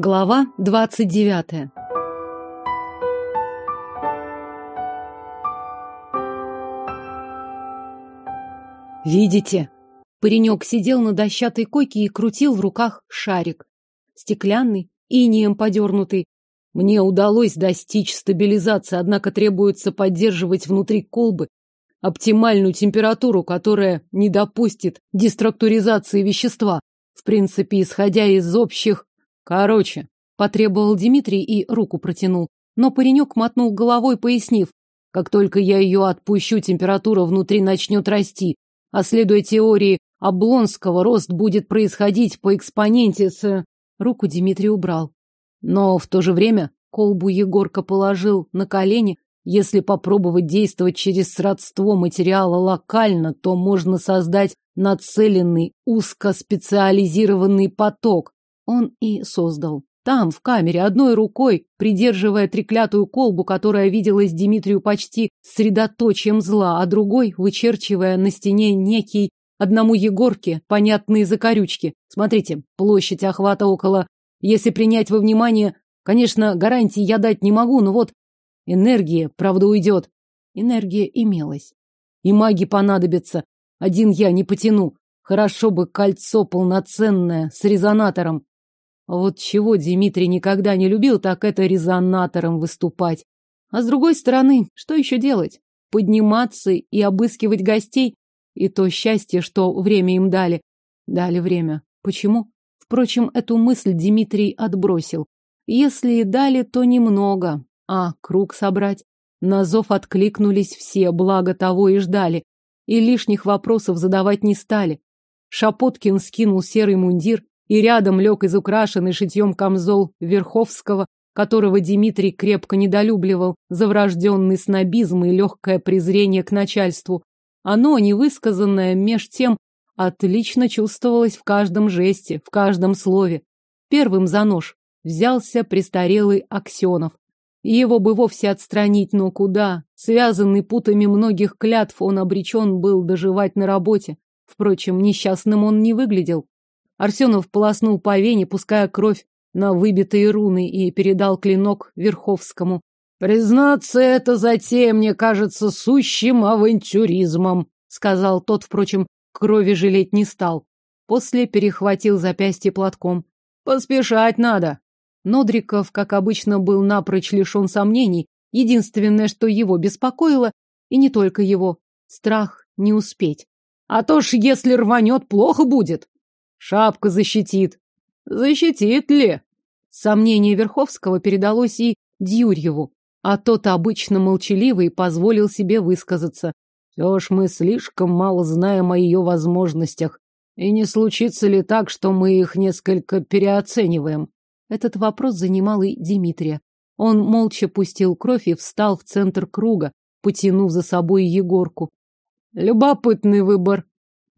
Глава двадцать девятая. Видите? Паренек сидел на дощатой койке и крутил в руках шарик. Стеклянный, инеем подернутый. Мне удалось достичь стабилизации, однако требуется поддерживать внутри колбы оптимальную температуру, которая не допустит деструктуризации вещества. В принципе, исходя из общих... Короче, потребовал Дмитрий и руку протянул. Но паренек мотнул головой, пояснив, как только я ее отпущу, температура внутри начнет расти. А следуя теории Облонского, рост будет происходить по экспоненте с... Руку Дмитрий убрал. Но в то же время колбу Егорка положил на колени, если попробовать действовать через сродство материала локально, то можно создать нацеленный, узкоспециализированный поток. Он и создал. Там, в камере, одной рукой, придерживая треклятую колбу, которая виделась Дмитрию почти средоточием зла, а другой, вычерчивая на стене некий одному Егорке понятные закорючки. Смотрите, площадь охвата около... Если принять во внимание, конечно, гарантии я дать не могу, но вот Энергия, правда, уйдет. Энергия имелась. И маги понадобятся. Один я не потяну. Хорошо бы кольцо полноценное, с резонатором. А вот чего Дмитрий никогда не любил, так это резонатором выступать. А с другой стороны, что еще делать? Подниматься и обыскивать гостей? И то счастье, что время им дали. Дали время. Почему? Впрочем, эту мысль Дмитрий отбросил. Если и дали, то немного. А, круг собрать. На зов откликнулись все, благо того и ждали. И лишних вопросов задавать не стали. Шапоткин скинул серый мундир, и рядом лег изукрашенный шитьем камзол Верховского, которого Дмитрий крепко недолюбливал за врожденный снобизм и легкое презрение к начальству. Оно, невысказанное меж тем, отлично чувствовалось в каждом жесте, в каждом слове. Первым за нож взялся престарелый Аксенов. Его бы вовсе отстранить, но куда? Связанный путами многих клятв, он обречен был доживать на работе. Впрочем, несчастным он не выглядел. Арсенов полоснул по вене, пуская кровь на выбитые руны, и передал клинок Верховскому. «Признаться, это затея мне кажется сущим авантюризмом», сказал тот, впрочем, крови жалеть не стал. После перехватил запястье платком. «Поспешать надо. Нодриков, как обычно, был напрочь лишен сомнений. Единственное, что его беспокоило, и не только его, страх не успеть. А то ж, если рванет, плохо будет. Шапка защитит. Защитит ли? Сомнение Верховского передалось и Дюрьеву, а тот обычно молчаливый позволил себе высказаться. Все ж мы слишком мало знаем о ее возможностях. И не случится ли так, что мы их несколько переоцениваем? Этот вопрос занимал и Дмитрия. Он молча пустил кровь и встал в центр круга, потянув за собой Егорку. Любопытный выбор.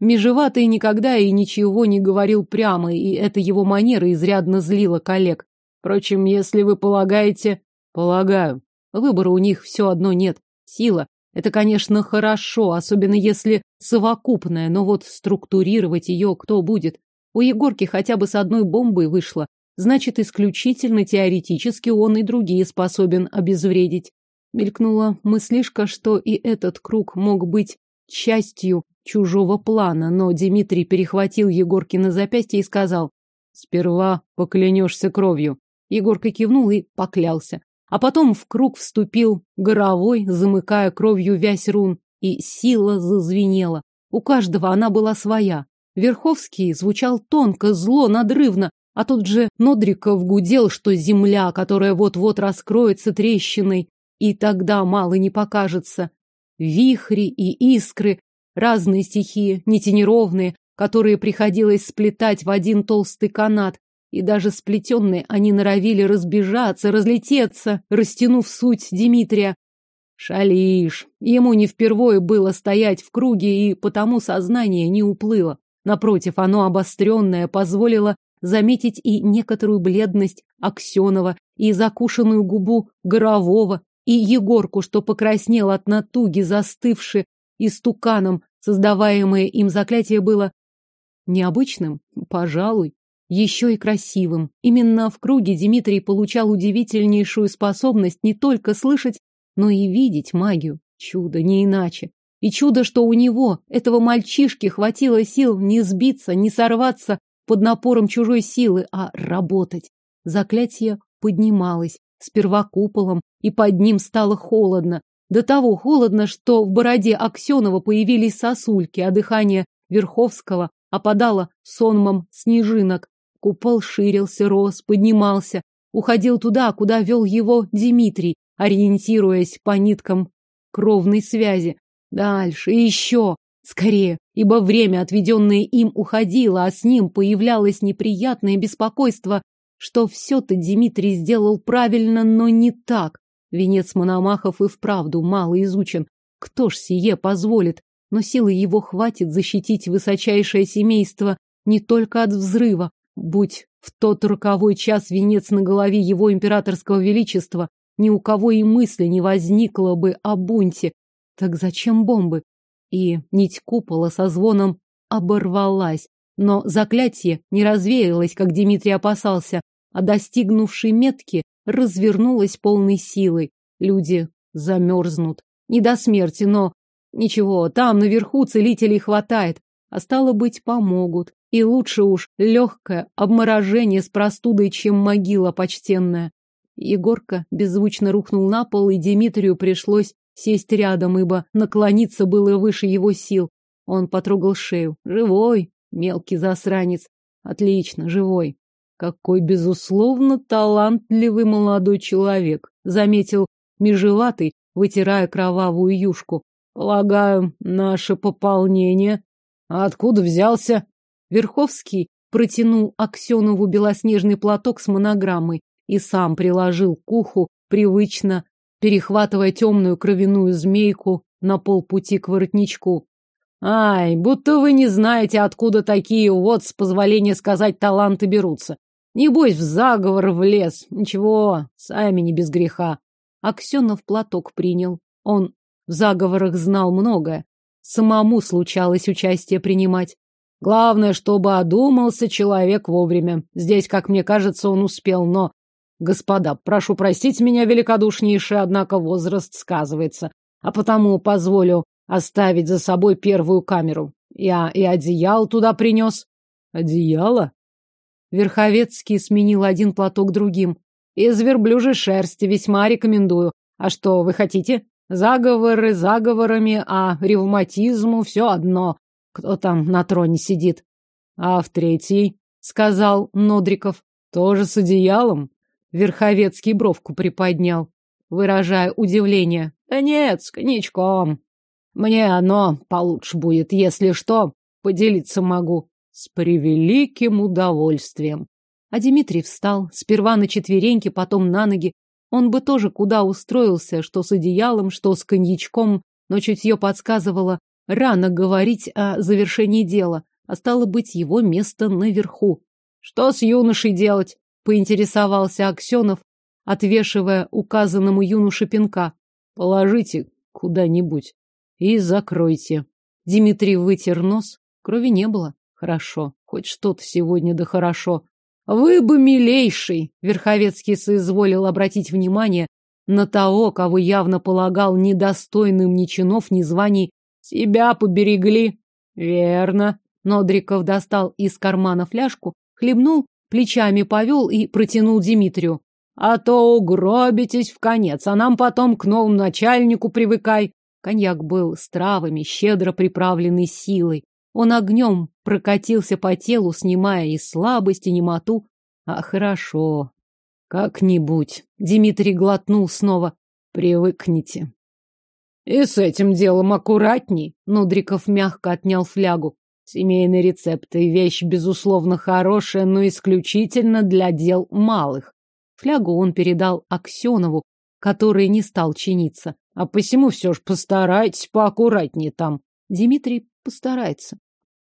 Межеватый никогда и ничего не говорил прямо, и эта его манера изрядно злила коллег. Впрочем, если вы полагаете... Полагаю. Выбора у них все одно нет. Сила. Это, конечно, хорошо, особенно если совокупная, но вот структурировать ее кто будет? У Егорки хотя бы с одной бомбой вышло, Значит, исключительно теоретически он и другие способен обезвредить. Мелькнула мыслишка, что и этот круг мог быть частью чужого плана, но Дмитрий перехватил Егоркина запястье и сказал «Сперва поклянешься кровью». Егорка кивнул и поклялся. А потом в круг вступил горовой, замыкая кровью вязь рун, и сила зазвенела. У каждого она была своя. Верховский звучал тонко, зло, надрывно, а тут же Нодриков гудел, что земля, которая вот-вот раскроется трещиной, и тогда мало не покажется. Вихри и искры, разные стихии, нетенеровные, которые приходилось сплетать в один толстый канат, и даже сплетенные они норовили разбежаться, разлететься, растянув суть Дмитрия. Шалиш. Ему не впервые было стоять в круге, и потому сознание не уплыло. Напротив, оно обостренное позволило заметить и некоторую бледность Аксенова, и закушенную губу Горового, и Егорку, что покраснел от натуги, застывший истуканом, создаваемое им заклятие было необычным, пожалуй. еще и красивым. Именно в круге Дмитрий получал удивительнейшую способность не только слышать, но и видеть магию. Чудо, не иначе. И чудо, что у него, этого мальчишки, хватило сил не сбиться, не сорваться под напором чужой силы, а работать. Заклятие поднималось, сперва куполом, и под ним стало холодно. До того холодно, что в бороде Аксенова появились сосульки, а дыхание Верховского опадало сонмом снежинок. Купол ширился, рос, поднимался, уходил туда, куда вел его Дмитрий, ориентируясь по ниткам кровной связи. Дальше, еще, скорее, ибо время, отведенное им, уходило, а с ним появлялось неприятное беспокойство, что все-то Дмитрий сделал правильно, но не так. Венец Мономахов и вправду мало изучен. Кто ж сие позволит? Но силы его хватит защитить высочайшее семейство не только от взрыва. Будь в тот роковой час венец на голове его императорского величества, ни у кого и мысли не возникло бы о бунте, так зачем бомбы? И нить купола со звоном оборвалась. Но заклятие не развеялось, как Дмитрий опасался, а достигнувшей метки развернулось полной силой. Люди замерзнут. Не до смерти, но... Ничего, там наверху целителей хватает. А стало быть, помогут. И лучше уж легкое обморожение с простудой, чем могила почтенная. Егорка беззвучно рухнул на пол, и Дмитрию пришлось сесть рядом, ибо наклониться было выше его сил. Он потрогал шею. Живой, мелкий засранец. Отлично, живой. Какой, безусловно, талантливый молодой человек, заметил межеватый, вытирая кровавую юшку. Полагаю, наше пополнение. А откуда взялся? Верховский протянул Аксенову белоснежный платок с монограммой и сам приложил к уху, привычно перехватывая темную кровяную змейку на полпути к воротничку. Ай, будто вы не знаете, откуда такие вот, с позволения сказать, таланты берутся. Небось, в заговор влез. Ничего, сами не без греха. Аксенов платок принял. Он в заговорах знал многое. Самому случалось участие принимать. Главное, чтобы одумался человек вовремя. Здесь, как мне кажется, он успел, но Господа, прошу простить меня великодушнейшее, однако возраст сказывается, а потому позволю оставить за собой первую камеру. Я и одеял туда принес. Одеяло? Верховецкий сменил один платок другим. Из верблюжьей шерсти весьма рекомендую. А что вы хотите? Заговоры заговорами, а ревматизму все одно. Кто там на троне сидит? А в третий, сказал Нодриков, тоже с одеялом? Верховецкий бровку приподнял, выражая удивление. Да нет, с коньячком. Мне оно получше будет, если что, поделиться могу. С превеликим удовольствием. А Дмитрий встал, сперва на четвереньки, потом на ноги. Он бы тоже куда устроился, что с одеялом, что с коньячком, но чутье подсказывало, рано говорить о завершении дела, а стало быть его место наверху. Что с юношей делать? поинтересовался Аксенов, отвешивая указанному юноше пинка. Положите куда-нибудь и закройте. Дмитрий вытер нос. Крови не было. Хорошо. Хоть что-то сегодня да хорошо. Вы бы, милейший, Верховецкий соизволил обратить внимание на того, кого явно полагал недостойным ни чинов, ни званий. Себя поберегли. Верно. Нодриков достал из кармана фляжку, хлебнул плечами повел и протянул Дмитрию. А то угробитесь в конец, а нам потом к новому начальнику привыкай. Коньяк был с травами, щедро приправленный силой. Он огнем прокатился по телу, снимая и слабость, и немоту. А хорошо. Как-нибудь. Дмитрий глотнул снова. Привыкните. И с этим делом аккуратней. Нудриков мягко отнял флягу. Семейный рецепт и вещь, безусловно, хорошая, но исключительно для дел малых. Флягу он передал Аксенову, который не стал чиниться. А посему все ж постарайтесь поаккуратнее там. Дмитрий постарается.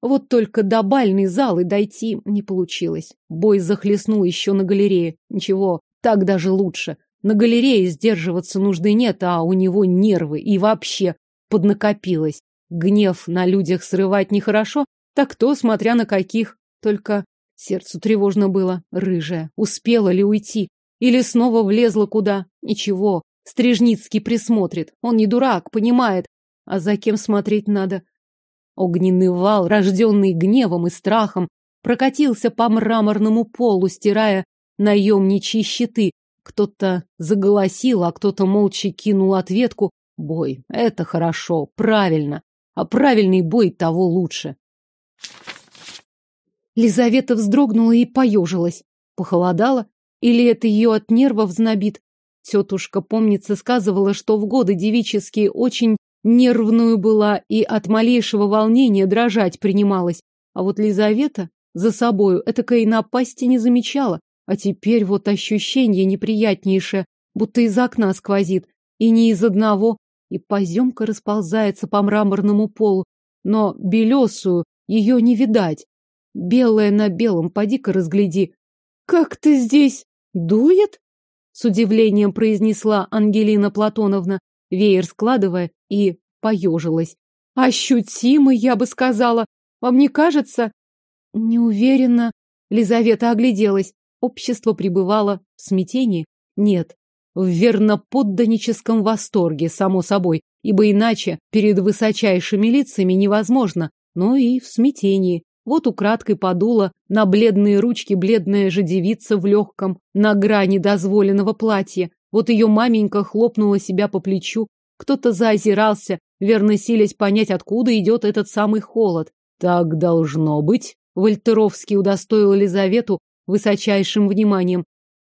Вот только до бальной залы дойти не получилось. Бой захлестнул еще на галерее. Ничего, так даже лучше. На галерее сдерживаться нужды нет, а у него нервы и вообще поднакопилось. Гнев на людях срывать нехорошо, так то, смотря на каких. Только Сердцу тревожно было. Рыжая. Успела ли уйти? Или снова влезла куда? Ничего. Стрижницкий присмотрит. Он не дурак, понимает. А за кем смотреть надо? Огненный вал, рожденный гневом и страхом, прокатился по мраморному полу, стирая наемничьи щиты. Кто-то заголосил, а кто-то молча кинул ответку. Бой. Это хорошо, правильно. А правильный бой того лучше. Лизавета вздрогнула и поежилась. Похолодало? Или это ее от нервов знобит? Тетушка, помнится, сказывала, что в годы девические очень нервную была и от малейшего волнения дрожать принималась. А вот Лизавета за собою этакой напасти не замечала. А теперь вот ощущение неприятнейшее, будто из окна сквозит. И не из одного. И поземка расползается по мраморному полу. Но белесую ее не видать. Белое на белом, поди-ка разгляди. Как ты здесь? Дует? С удивлением произнесла Ангелина Платоновна, веер складывая, и поежилась. Ощутимо, я бы сказала. Вам не кажется? Не уверена. Лизавета огляделась. Общество пребывало в смятении? Нет, в верноподданническом восторге, само собой, ибо иначе перед высочайшими лицами невозможно, но и в смятении. Вот украдкой подула на бледные ручки бледная же девица в легком, на грани дозволенного платья. Вот ее маменька хлопнула себя по плечу. Кто-то заозирался, верно силясь понять, откуда идет этот самый холод. Так должно быть. Вольтеровский удостоил Елизавету высочайшим вниманием.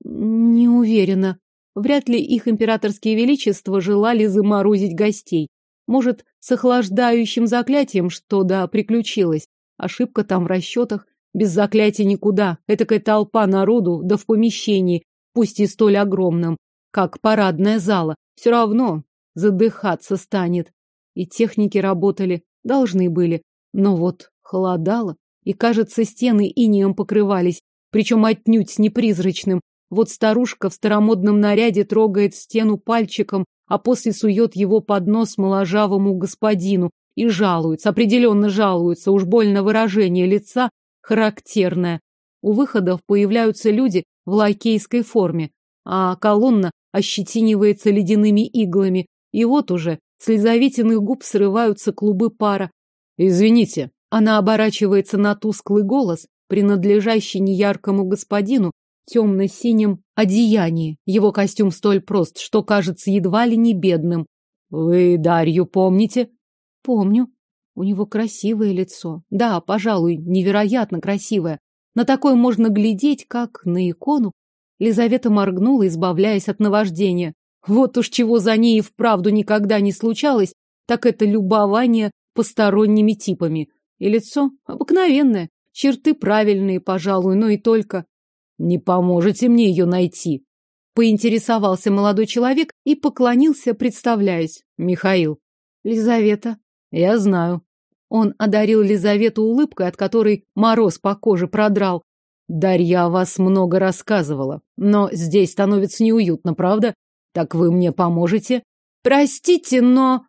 Не уверена. Вряд ли их императорские величества желали заморозить гостей. Может, с охлаждающим заклятием что да приключилось. Ошибка там в расчетах. Без заклятия никуда. Этакая толпа народу, да в помещении, пусть и столь огромном, как парадная зала. Все равно задыхаться станет. И техники работали, должны были. Но вот холодало, и, кажется, стены инеем покрывались, причем отнюдь не призрачным. Вот старушка в старомодном наряде трогает стену пальчиком, а после сует его под нос моложавому господину, и жалуются, определенно жалуются, уж больно выражение лица характерное. У выходов появляются люди в лакейской форме, а колонна ощетинивается ледяными иглами, и вот уже с Лизаветиных губ срываются клубы пара. «Извините». Она оборачивается на тусклый голос, принадлежащий неяркому господину, темно-синем одеянии. Его костюм столь прост, что кажется едва ли не бедным. «Вы Дарью помните?» Помню. У него красивое лицо. Да, пожалуй, невероятно красивое. На такое можно глядеть, как на икону. Лизавета моргнула, избавляясь от наваждения. Вот уж чего за ней и вправду никогда не случалось, так это любование посторонними типами. И лицо обыкновенное, черты правильные, пожалуй, но и только. Не поможете мне ее найти? Поинтересовался молодой человек и поклонился, представляясь. Михаил. Лизавета. Я знаю. Он одарил Лизавету улыбкой, от которой мороз по коже продрал. Дарья о вас много рассказывала, но здесь становится неуютно, правда? Так вы мне поможете? Простите, но...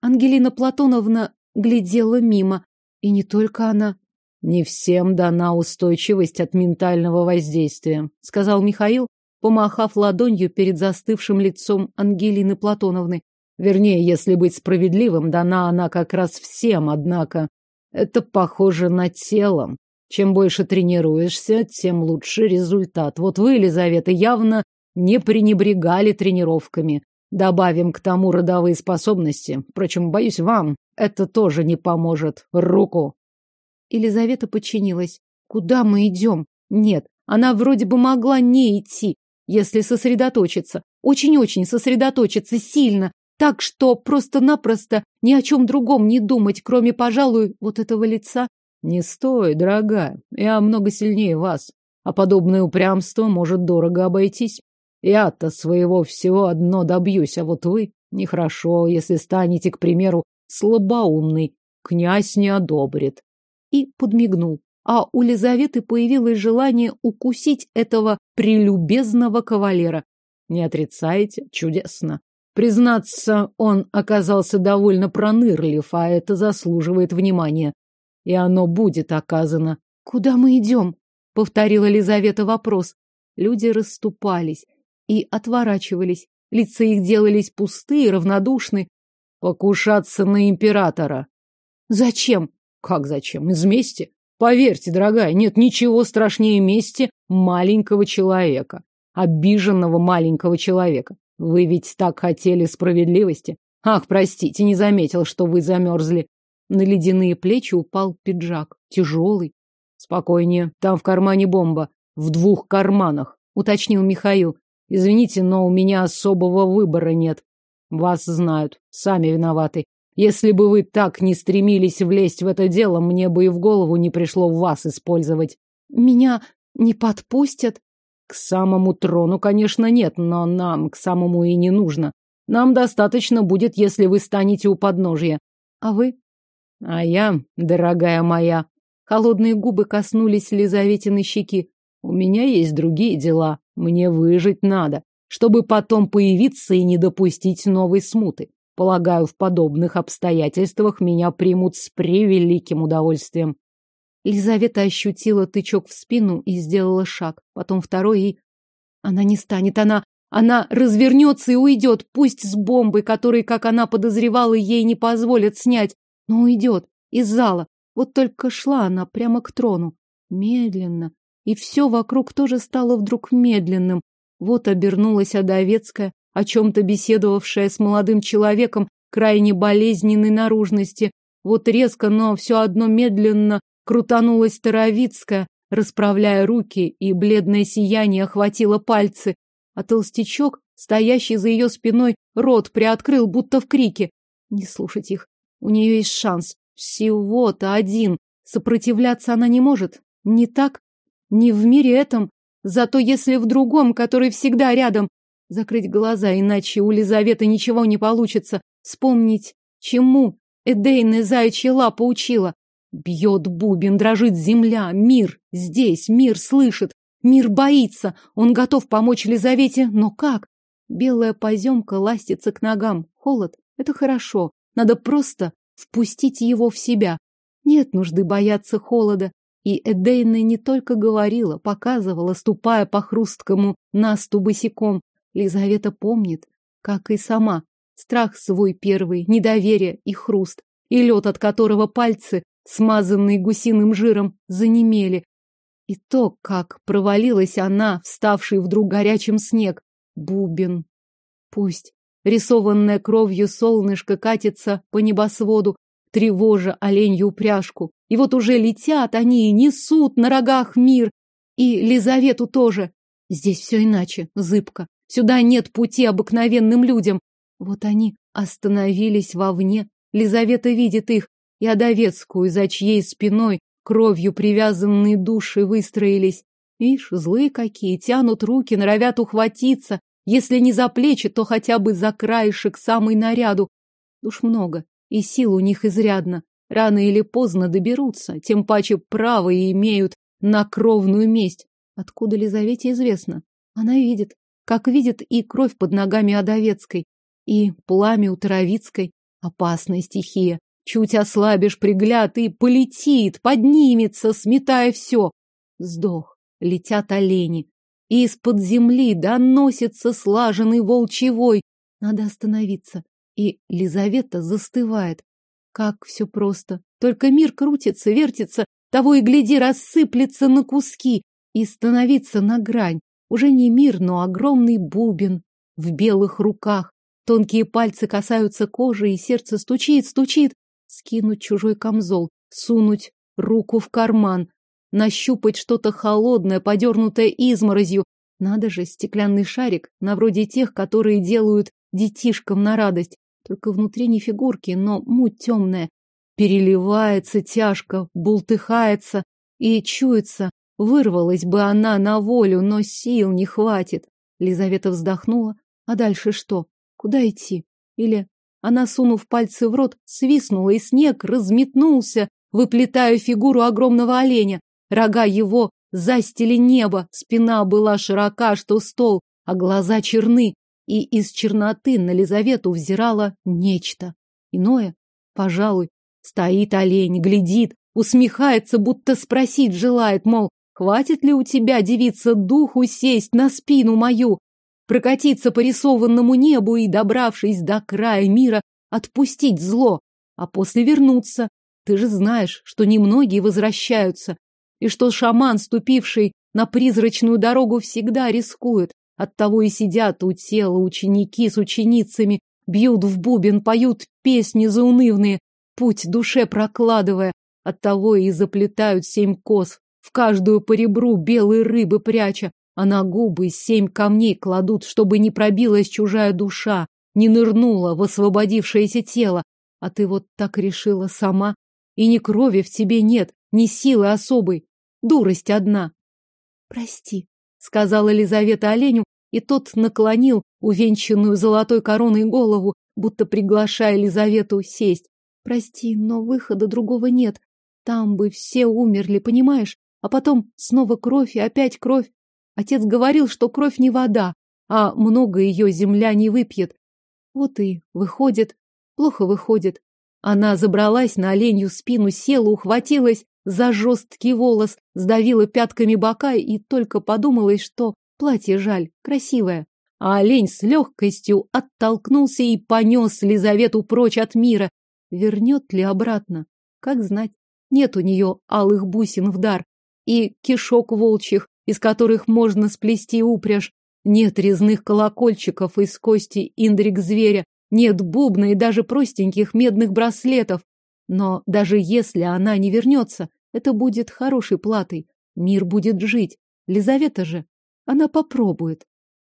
Ангелина Платоновна глядела мимо. И не только она. Не всем дана устойчивость от ментального воздействия, сказал Михаил, помахав ладонью перед застывшим лицом Ангелины Платоновны. Вернее, если быть справедливым, дана она как раз всем, однако это похоже на тело. Чем больше тренируешься, тем лучше результат. Вот вы, Елизавета, явно не пренебрегали тренировками. Добавим к тому родовые способности. Впрочем, боюсь, вам это тоже не поможет. Руку. Елизавета подчинилась. Куда мы идем? Нет, она вроде бы могла не идти, если сосредоточиться. Очень-очень сосредоточиться сильно, так что просто-напросто ни о чем другом не думать, кроме, пожалуй, вот этого лица. Не стой, дорогая, я много сильнее вас, а подобное упрямство может дорого обойтись. Я-то своего всего одно добьюсь, а вот вы нехорошо, если станете, к примеру, слабоумный. Князь не одобрит. И подмигнул. А у Лизаветы появилось желание укусить этого прелюбезного кавалера. Не отрицаете? Чудесно. Признаться, он оказался довольно пронырлив, а это заслуживает внимания. И оно будет оказано. Куда мы идем? повторила Лизавета вопрос. Люди расступались и отворачивались. Лица их делались пустые, равнодушны. Покушаться на императора. Зачем? Как зачем? Из мести? Поверьте, дорогая, нет ничего страшнее мести маленького человека. Обиженного маленького человека. Вы ведь так хотели справедливости. Ах, простите, не заметил, что вы замерзли. На ледяные плечи упал пиджак. Тяжелый. Спокойнее, там в кармане бомба. В двух карманах, уточнил Михаил. Извините, но у меня особого выбора нет. Вас знают, сами виноваты. Если бы вы так не стремились влезть в это дело, мне бы и в голову не пришло вас использовать. Меня не подпустят? К самому трону, конечно, нет, но нам к самому и не нужно. Нам достаточно будет, если вы станете у подножья. А вы? А я, дорогая моя. Холодные губы коснулись Лизаветиной щеки. У меня есть другие дела. Мне выжить надо, чтобы потом появиться и не допустить новой смуты. Полагаю, в подобных обстоятельствах меня примут с превеликим удовольствием. Лизавета ощутила тычок в спину и сделала шаг, потом второй и... Она не станет, она... Она развернется и уйдет, пусть с бомбой, которой, как она подозревала, ей не позволят снять, но уйдет из зала. Вот только шла она прямо к трону. Медленно. И все вокруг тоже стало вдруг медленным. Вот обернулась Адовецкая, о чем-то беседовавшая с молодым человеком крайне болезненной наружности. Вот резко, но все одно медленно Крутанулась Таровицкая, расправляя руки, и бледное сияние охватило пальцы, а толстячок, стоящий за ее спиной, рот приоткрыл, будто в крике. Не слушать их. У нее есть шанс. Всего-то один. Сопротивляться она не может. Не так. Не в мире этом. Зато если в другом, который всегда рядом. Закрыть глаза, иначе у Лизаветы ничего не получится. Вспомнить, чему Эдейная заячья лапа учила. Бьет бубен, дрожит земля, мир здесь, мир слышит, мир боится, он готов помочь Лизавете, но как? Белая поземка ластится к ногам, холод — это хорошо, надо просто впустить его в себя. Нет нужды бояться холода. И Эдейна не только говорила, показывала, ступая по хрусткому насту босиком. Лизавета помнит, как и сама, страх свой первый, недоверие и хруст, и лед, от которого пальцы смазанные гусиным жиром, занемели. И то, как провалилась она, вставший вдруг горячим снег. Бубен. Пусть. Рисованное кровью солнышко катится по небосводу, тревожа оленью упряжку. И вот уже летят они и несут на рогах мир. И Лизавету тоже. Здесь все иначе, зыбко. Сюда нет пути обыкновенным людям. Вот они остановились вовне. Лизавета видит их, и Адовецкую, за чьей спиной кровью привязанные души выстроились. Ишь, злые какие, тянут руки, норовят ухватиться, если не за плечи, то хотя бы за краешек самой наряду. Уж много, и сил у них изрядно. Рано или поздно доберутся, тем паче право и имеют на кровную месть. Откуда Лизавете известно? Она видит, как видит и кровь под ногами Адовецкой, и пламя у Таровицкой. Опасная стихия. Чуть ослабишь пригляд и полетит, поднимется, сметая все. Сдох. Летят олени. И из-под земли доносится слаженный волчевой. Надо остановиться. И Лизавета застывает. Как все просто. Только мир крутится, вертится, того и гляди рассыплется на куски и становится на грань. Уже не мир, но огромный бубен в белых руках. Тонкие пальцы касаются кожи, и сердце стучит, стучит скинуть чужой камзол, сунуть руку в карман, нащупать что-то холодное, подернутое изморозью. Надо же, стеклянный шарик, на вроде тех, которые делают детишкам на радость. Только внутри не фигурки, но муть темная. Переливается тяжко, бултыхается и чуется. Вырвалась бы она на волю, но сил не хватит. Лизавета вздохнула. А дальше что? Куда идти? Или она, сунув пальцы в рот, свистнула, и снег разметнулся, выплетая фигуру огромного оленя. Рога его застили небо, спина была широка, что стол, а глаза черны, и из черноты на Лизавету взирало нечто. Иное, пожалуй, стоит олень, глядит, усмехается, будто спросить желает, мол, Хватит ли у тебя, девица, духу сесть на спину мою, прокатиться по рисованному небу и, добравшись до края мира, отпустить зло, а после вернуться? Ты же знаешь, что немногие возвращаются, и что шаман, ступивший на призрачную дорогу, всегда рискует. Оттого и сидят у тела ученики с ученицами, бьют в бубен, поют песни заунывные, путь душе прокладывая. Оттого и заплетают семь кос, в каждую по ребру белые рыбы пряча, а на губы семь камней кладут, чтобы не пробилась чужая душа, не нырнула в освободившееся тело. А ты вот так решила сама, и ни крови в тебе нет, ни силы особой, дурость одна. Прости, сказала Елизавета оленю, и тот наклонил увенчанную золотой короной голову, будто приглашая Елизавету сесть. Прости, но выхода другого нет. Там бы все умерли, понимаешь? А потом снова кровь и опять кровь. Отец говорил, что кровь не вода, а много ее земля не выпьет. Вот и выходит, плохо выходит. Она забралась на оленью спину, села, ухватилась за жесткий волос, сдавила пятками бока и только подумалось, что платье жаль, красивое. А олень с легкостью оттолкнулся и понес Лизавету прочь от мира. Вернет ли обратно? Как знать. Нет у нее алых бусин в дар и кишок волчьих, из которых можно сплести упряжь. Нет резных колокольчиков из кости индрик зверя, нет бубна и даже простеньких медных браслетов. Но даже если она не вернется, это будет хорошей платой. Мир будет жить. Лизавета же, она попробует.